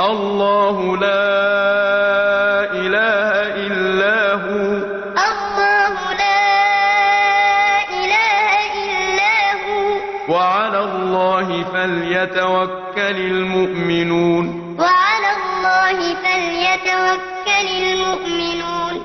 اللَّهُ لَا إِلَٰهَ إِلَّا هُوَ ۚ. وَعَلَى اللَّهِ فَلْيَتَوَكَّلِ الْمُؤْمِنُونَ اللَّهُ لَا إِلَٰهَ إِلَّا هُوَ ۚ. وَعَلَى اللَّهِ فَلْيَتَوَكَّلِ الْمُؤْمِنُونَ.